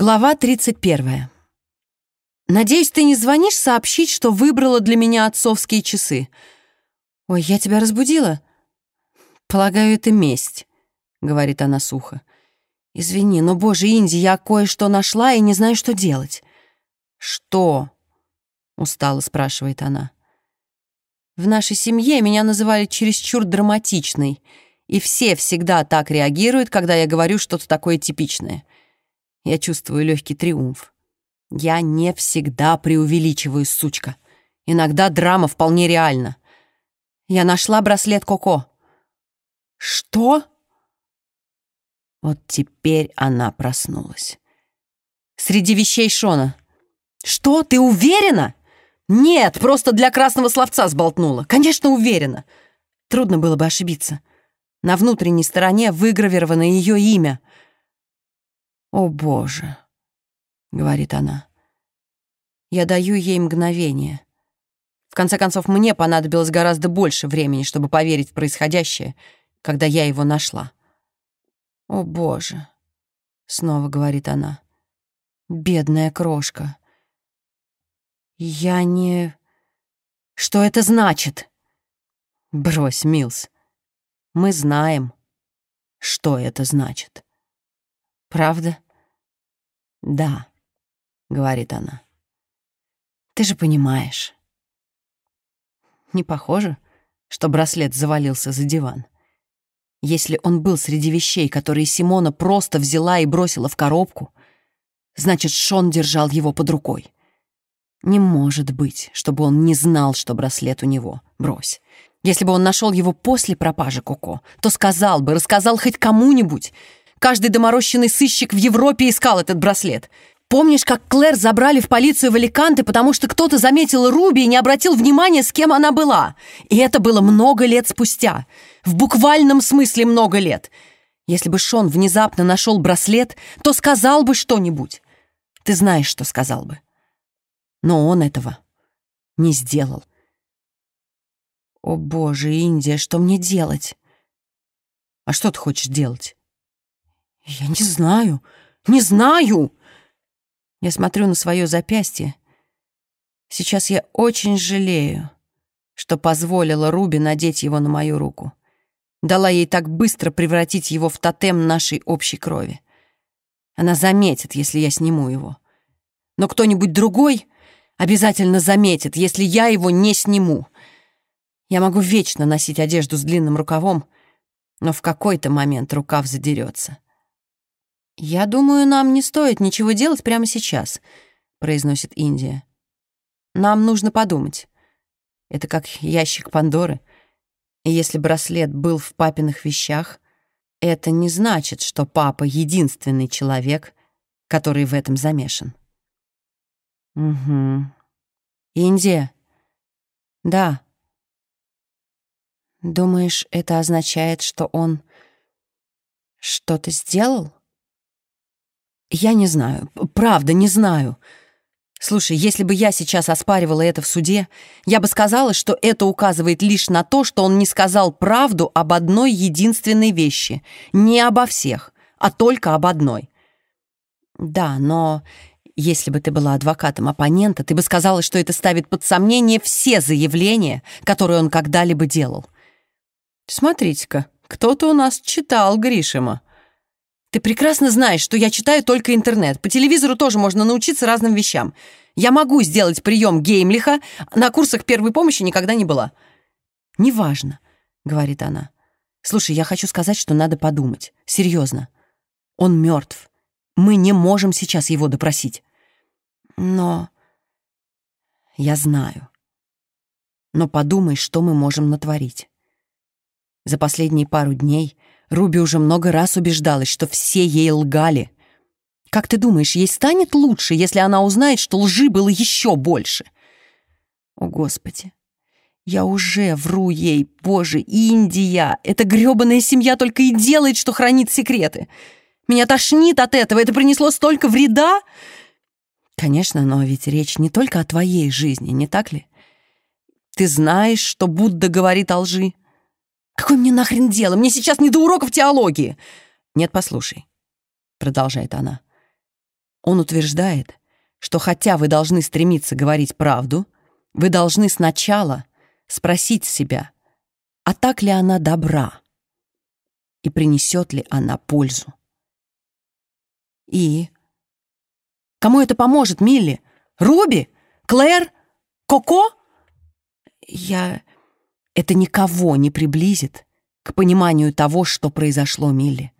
Глава 31. «Надеюсь, ты не звонишь сообщить, что выбрала для меня отцовские часы. Ой, я тебя разбудила?» «Полагаю, это месть», — говорит она сухо. «Извини, но, боже, Инди, я кое-что нашла и не знаю, что делать». «Что?» — устало спрашивает она. «В нашей семье меня называли чересчур драматичной, и все всегда так реагируют, когда я говорю что-то такое типичное». Я чувствую легкий триумф. Я не всегда преувеличиваю, сучка. Иногда драма вполне реальна. Я нашла браслет Коко. Что? Вот теперь она проснулась. Среди вещей Шона. Что, ты уверена? Нет, просто для красного словца сболтнула. Конечно, уверена. Трудно было бы ошибиться. На внутренней стороне выгравировано ее имя — «О, Боже!» — говорит она. Я даю ей мгновение. В конце концов, мне понадобилось гораздо больше времени, чтобы поверить в происходящее, когда я его нашла. «О, Боже!» — снова говорит она. «Бедная крошка!» «Я не...» «Что это значит?» «Брось, Милс. Мы знаем, что это значит». Правда? Да, говорит она. Ты же понимаешь. Не похоже, что браслет завалился за диван. Если он был среди вещей, которые Симона просто взяла и бросила в коробку, значит, Шон держал его под рукой. Не может быть, чтобы он не знал, что браслет у него. Брось. Если бы он нашел его после пропажи Коко, то сказал бы, рассказал хоть кому-нибудь. Каждый доморощенный сыщик в Европе искал этот браслет. Помнишь, как Клэр забрали в полицию в Аликанте, потому что кто-то заметил Руби и не обратил внимания, с кем она была? И это было много лет спустя. В буквальном смысле много лет. Если бы Шон внезапно нашел браслет, то сказал бы что-нибудь. Ты знаешь, что сказал бы. Но он этого не сделал. О боже, Индия, что мне делать? А что ты хочешь делать? «Я не знаю, не знаю!» Я смотрю на свое запястье. Сейчас я очень жалею, что позволила Руби надеть его на мою руку. Дала ей так быстро превратить его в тотем нашей общей крови. Она заметит, если я сниму его. Но кто-нибудь другой обязательно заметит, если я его не сниму. Я могу вечно носить одежду с длинным рукавом, но в какой-то момент рукав задерется. «Я думаю, нам не стоит ничего делать прямо сейчас», — произносит Индия. «Нам нужно подумать. Это как ящик Пандоры. И если браслет был в папиных вещах, это не значит, что папа — единственный человек, который в этом замешан». «Угу. Индия?» «Да». «Думаешь, это означает, что он что-то сделал?» Я не знаю, правда, не знаю. Слушай, если бы я сейчас оспаривала это в суде, я бы сказала, что это указывает лишь на то, что он не сказал правду об одной единственной вещи. Не обо всех, а только об одной. Да, но если бы ты была адвокатом оппонента, ты бы сказала, что это ставит под сомнение все заявления, которые он когда-либо делал. Смотрите-ка, кто-то у нас читал Гришима. Ты прекрасно знаешь, что я читаю только интернет. По телевизору тоже можно научиться разным вещам. Я могу сделать прием Геймлиха, на курсах первой помощи никогда не была. Неважно, говорит она. Слушай, я хочу сказать, что надо подумать. Серьезно. Он мертв. Мы не можем сейчас его допросить. Но... Я знаю. Но подумай, что мы можем натворить. За последние пару дней Руби уже много раз убеждалась, что все ей лгали. Как ты думаешь, ей станет лучше, если она узнает, что лжи было еще больше? О, Господи! Я уже вру ей, боже, Индия! Эта грёбаная семья только и делает, что хранит секреты. Меня тошнит от этого, это принесло столько вреда. Конечно, но ведь речь не только о твоей жизни, не так ли? Ты знаешь, что Будда говорит о лжи. Какое мне нахрен дело? Мне сейчас не до уроков теологии. Нет, послушай, продолжает она. Он утверждает, что хотя вы должны стремиться говорить правду, вы должны сначала спросить себя, а так ли она добра и принесет ли она пользу. И кому это поможет, Милли? Руби? Клэр? Коко? Я... Это никого не приблизит к пониманию того, что произошло Милли.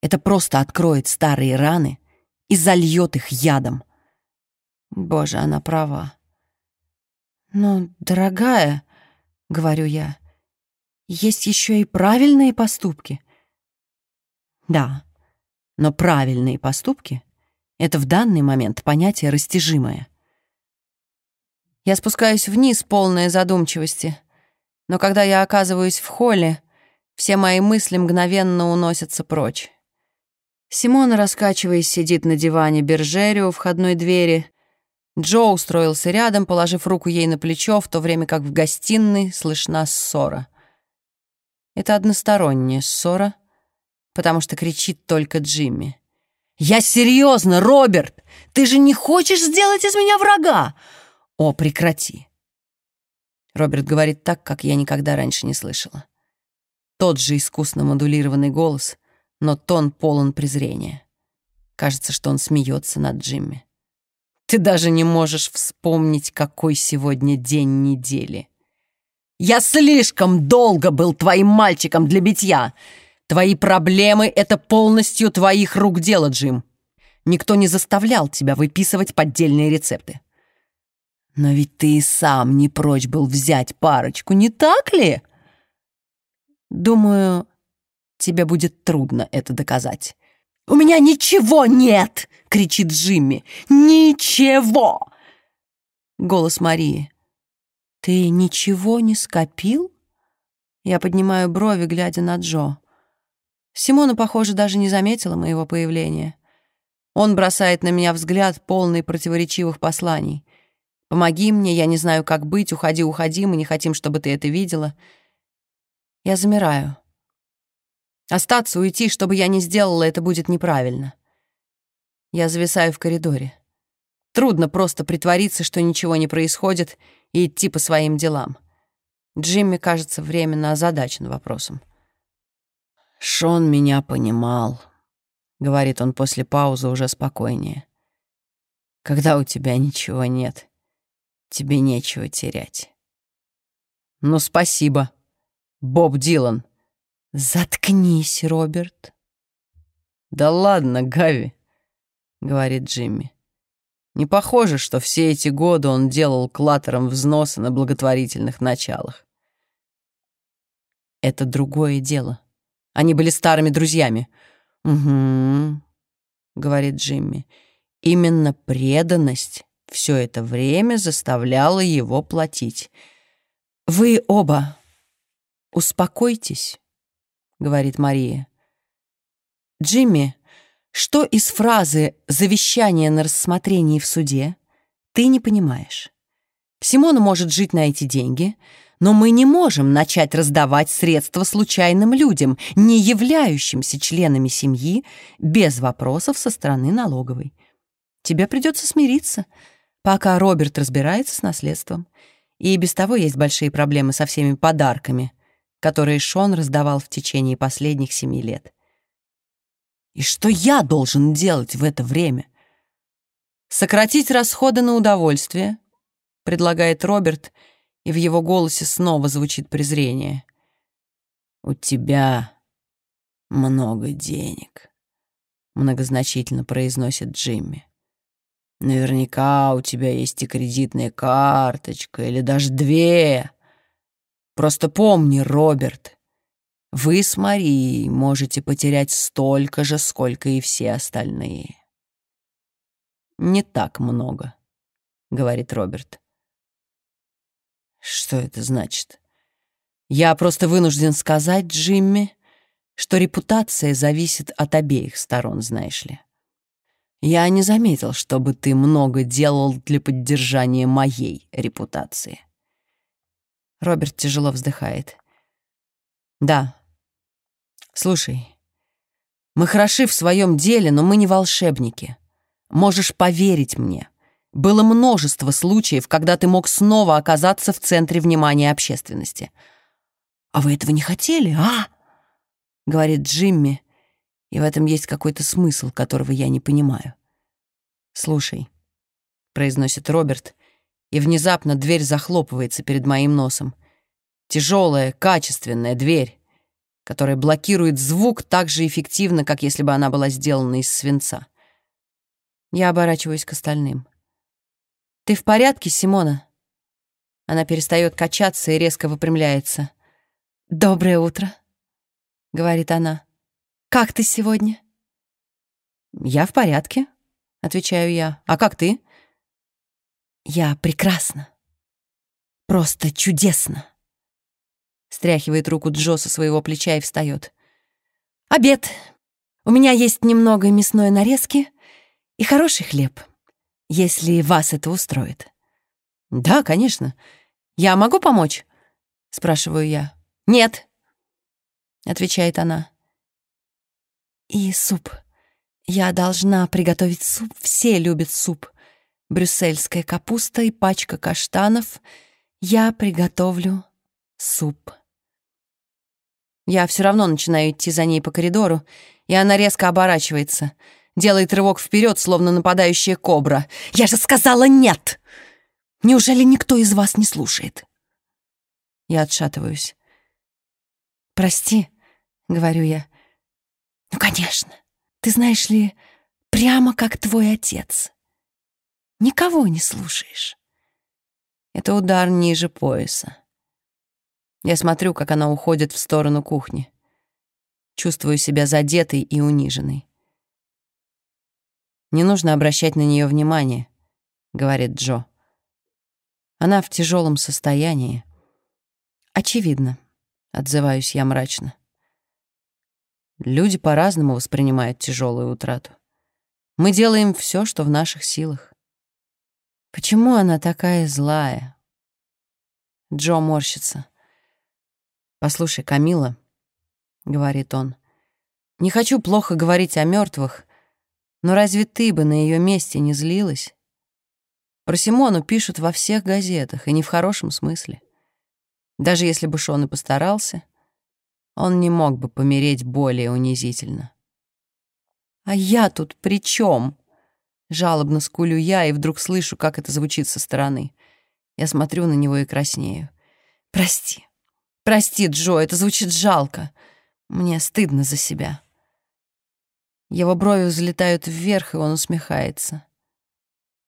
Это просто откроет старые раны и зальет их ядом. Боже, она права. «Ну, дорогая», — говорю я, — «есть еще и правильные поступки». Да, но правильные поступки — это в данный момент понятие растяжимое. Я спускаюсь вниз, полная задумчивости, но когда я оказываюсь в холле, все мои мысли мгновенно уносятся прочь. Симона, раскачиваясь, сидит на диване Бержери у входной двери. Джо устроился рядом, положив руку ей на плечо, в то время как в гостиной слышна ссора. Это односторонняя ссора, потому что кричит только Джимми. «Я серьезно, Роберт! Ты же не хочешь сделать из меня врага? О, прекрати!» Роберт говорит так, как я никогда раньше не слышала. Тот же искусно модулированный голос, но тон полон презрения. Кажется, что он смеется над Джимми. Ты даже не можешь вспомнить, какой сегодня день недели. Я слишком долго был твоим мальчиком для битья. Твои проблемы — это полностью твоих рук дело, Джим. Никто не заставлял тебя выписывать поддельные рецепты. Но ведь ты и сам не прочь был взять парочку, не так ли? Думаю, тебе будет трудно это доказать. «У меня ничего нет!» — кричит Джимми. «Ничего!» Голос Марии. «Ты ничего не скопил?» Я поднимаю брови, глядя на Джо. Симона, похоже, даже не заметила моего появления. Он бросает на меня взгляд, полный противоречивых посланий. «Помоги мне, я не знаю, как быть, уходи, уходи, мы не хотим, чтобы ты это видела». Я замираю. Остаться, уйти, чтобы я не сделала, это будет неправильно. Я зависаю в коридоре. Трудно просто притвориться, что ничего не происходит, и идти по своим делам. Джимми, кажется, временно озадачен вопросом. «Шон меня понимал», — говорит он после паузы уже спокойнее. «Когда у тебя ничего нет, тебе нечего терять». «Ну, спасибо», Боб Дилан. Заткнись, Роберт. Да ладно, Гави, говорит Джимми. Не похоже, что все эти годы он делал клатером взносы на благотворительных началах. Это другое дело. Они были старыми друзьями. Угу, говорит Джимми. Именно преданность все это время заставляла его платить. Вы оба «Успокойтесь», — говорит Мария. «Джимми, что из фразы «завещание на рассмотрении в суде» ты не понимаешь? Симона может жить на эти деньги, но мы не можем начать раздавать средства случайным людям, не являющимся членами семьи, без вопросов со стороны налоговой. Тебе придется смириться, пока Роберт разбирается с наследством. И без того есть большие проблемы со всеми подарками — которые Шон раздавал в течение последних семи лет. И что я должен делать в это время? Сократить расходы на удовольствие, предлагает Роберт, и в его голосе снова звучит презрение. У тебя много денег, многозначительно произносит Джимми. Наверняка у тебя есть и кредитная карточка, или даже две. Просто помни, Роберт, вы с Марией можете потерять столько же, сколько и все остальные. Не так много, говорит Роберт. Что это значит? Я просто вынужден сказать Джимми, что репутация зависит от обеих сторон, знаешь ли. Я не заметил, чтобы ты много делал для поддержания моей репутации. Роберт тяжело вздыхает. Да. Слушай, мы хороши в своем деле, но мы не волшебники. Можешь поверить мне. Было множество случаев, когда ты мог снова оказаться в центре внимания общественности. «А вы этого не хотели, а?» — говорит Джимми, и в этом есть какой-то смысл, которого я не понимаю. «Слушай», — произносит Роберт, и внезапно дверь захлопывается перед моим носом. Тяжелая, качественная дверь, которая блокирует звук так же эффективно, как если бы она была сделана из свинца. Я оборачиваюсь к остальным. «Ты в порядке, Симона?» Она перестает качаться и резко выпрямляется. «Доброе утро», — говорит она. «Как ты сегодня?» «Я в порядке», — отвечаю я. «А как ты?» «Я прекрасно. Просто чудесно», — стряхивает руку Джо со своего плеча и встает. «Обед. У меня есть немного мясной нарезки и хороший хлеб» если вас это устроит. «Да, конечно. Я могу помочь?» — спрашиваю я. «Нет», — отвечает она. «И суп. Я должна приготовить суп. Все любят суп. Брюссельская капуста и пачка каштанов. Я приготовлю суп». Я все равно начинаю идти за ней по коридору, и она резко оборачивается — делает рывок вперед, словно нападающая кобра. «Я же сказала нет! Неужели никто из вас не слушает?» Я отшатываюсь. «Прости», — говорю я. «Ну, конечно. Ты знаешь ли, прямо как твой отец. Никого не слушаешь». Это удар ниже пояса. Я смотрю, как она уходит в сторону кухни. Чувствую себя задетой и униженной. «Не нужно обращать на нее внимание», — говорит Джо. «Она в тяжелом состоянии». «Очевидно», — отзываюсь я мрачно. Люди по-разному воспринимают тяжелую утрату. Мы делаем все, что в наших силах. Почему она такая злая? Джо морщится. «Послушай, Камила», — говорит он, — «не хочу плохо говорить о мертвых, но разве ты бы на ее месте не злилась? Про Симону пишут во всех газетах, и не в хорошем смысле. Даже если бы Шон и постарался, он не мог бы помереть более унизительно. «А я тут при чем? Жалобно скулю я, и вдруг слышу, как это звучит со стороны. Я смотрю на него и краснею. «Прости, прости, Джо, это звучит жалко. Мне стыдно за себя». Его брови взлетают вверх, и он усмехается.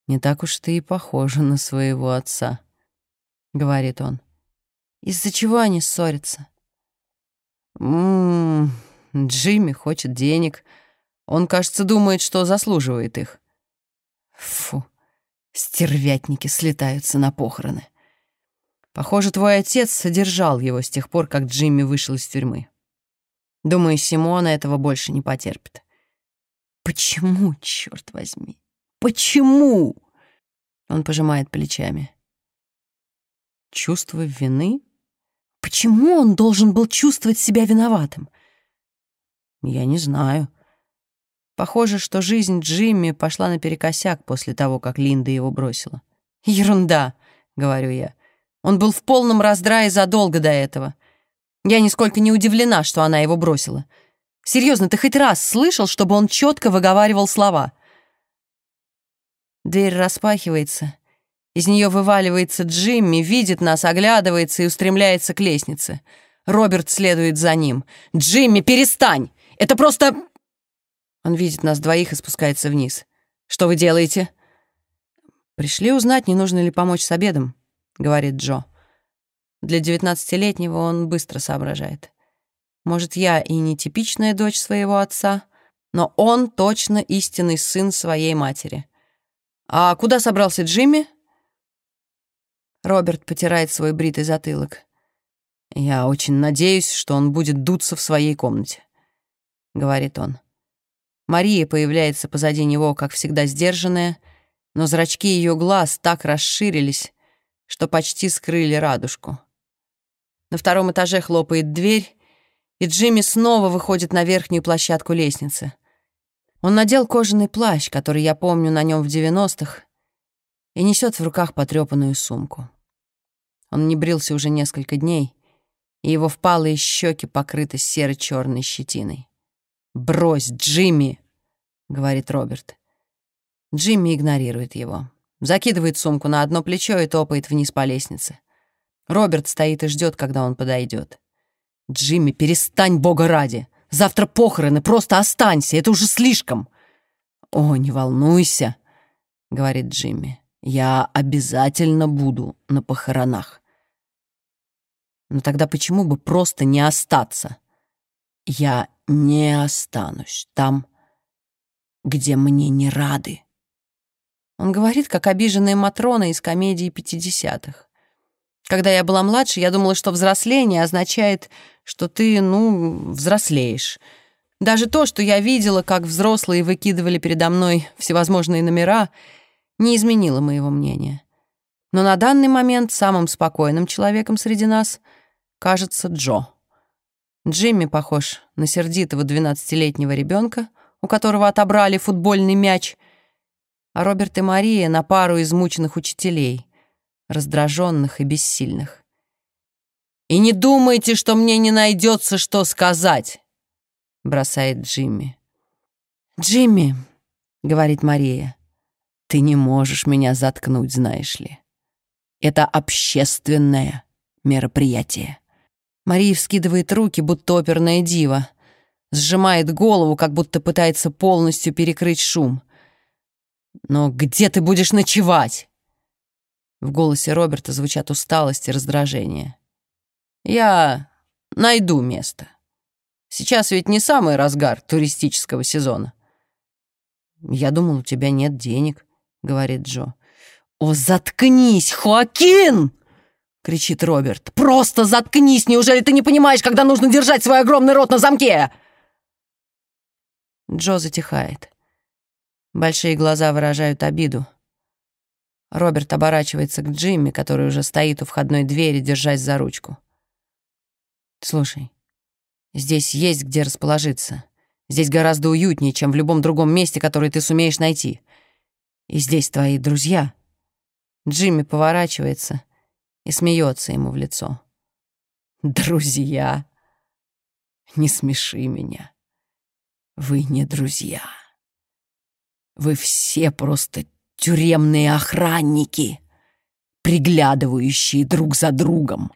«Не так уж ты и похожа на своего отца», — говорит он. «Из-за чего они ссорятся?» «Ммм, Джимми хочет денег. Он, кажется, думает, что заслуживает их». «Фу, стервятники слетаются на похороны». Похоже, твой отец содержал его с тех пор, как Джимми вышел из тюрьмы. Думаю, Симона этого больше не потерпит. Почему, черт возьми? Почему? Он пожимает плечами. Чувство вины? Почему он должен был чувствовать себя виноватым? Я не знаю. Похоже, что жизнь Джимми пошла наперекосяк после того, как Линда его бросила. Ерунда, говорю я. Он был в полном раздрае задолго до этого. Я нисколько не удивлена, что она его бросила. Серьезно, ты хоть раз слышал, чтобы он четко выговаривал слова? Дверь распахивается. Из нее вываливается Джимми, видит нас, оглядывается и устремляется к лестнице. Роберт следует за ним. «Джимми, перестань! Это просто...» Он видит нас двоих и спускается вниз. «Что вы делаете?» «Пришли узнать, не нужно ли помочь с обедом», — говорит Джо. Для девятнадцатилетнего он быстро соображает. Может, я и не типичная дочь своего отца, но он точно истинный сын своей матери. А куда собрался Джимми? Роберт потирает свой бритый затылок. «Я очень надеюсь, что он будет дуться в своей комнате», — говорит он. Мария появляется позади него, как всегда сдержанная, но зрачки ее глаз так расширились, что почти скрыли радужку. На втором этаже хлопает дверь, и Джимми снова выходит на верхнюю площадку лестницы. Он надел кожаный плащ, который я помню на нем в девяностых, и несет в руках потрепанную сумку. Он не брился уже несколько дней, и его впалые щеки покрыты серо-черной щетиной. «Брось, Джимми!» — говорит Роберт. Джимми игнорирует его. Закидывает сумку на одно плечо и топает вниз по лестнице. Роберт стоит и ждет, когда он подойдет. «Джимми, перестань, бога ради! Завтра похороны, просто останься, это уже слишком!» «О, не волнуйся», — говорит Джимми. «Я обязательно буду на похоронах». «Но тогда почему бы просто не остаться?» «Я не останусь там, где мне не рады». Он говорит, как обиженная Матрона из комедии пятидесятых. Когда я была младше, я думала, что взросление означает, что ты, ну, взрослеешь. Даже то, что я видела, как взрослые выкидывали передо мной всевозможные номера, не изменило моего мнения. Но на данный момент самым спокойным человеком среди нас кажется Джо. Джимми похож на сердитого двенадцатилетнего ребенка, у которого отобрали футбольный мяч, а Роберт и Мария на пару измученных учителей — раздраженных и бессильных. «И не думайте, что мне не найдется, что сказать!» — бросает Джимми. «Джимми», — говорит Мария, — «ты не можешь меня заткнуть, знаешь ли. Это общественное мероприятие». Мария вскидывает руки, будто оперная дива, сжимает голову, как будто пытается полностью перекрыть шум. «Но где ты будешь ночевать?» В голосе Роберта звучат усталость и раздражение. «Я найду место. Сейчас ведь не самый разгар туристического сезона». «Я думал, у тебя нет денег», — говорит Джо. «О, заткнись, Хоакин!» — кричит Роберт. «Просто заткнись! Неужели ты не понимаешь, когда нужно держать свой огромный рот на замке?» Джо затихает. Большие глаза выражают обиду. Роберт оборачивается к Джимми, который уже стоит у входной двери, держась за ручку. «Слушай, здесь есть где расположиться. Здесь гораздо уютнее, чем в любом другом месте, которое ты сумеешь найти. И здесь твои друзья». Джимми поворачивается и смеется ему в лицо. «Друзья? Не смеши меня. Вы не друзья. Вы все просто тюремные охранники, приглядывающие друг за другом.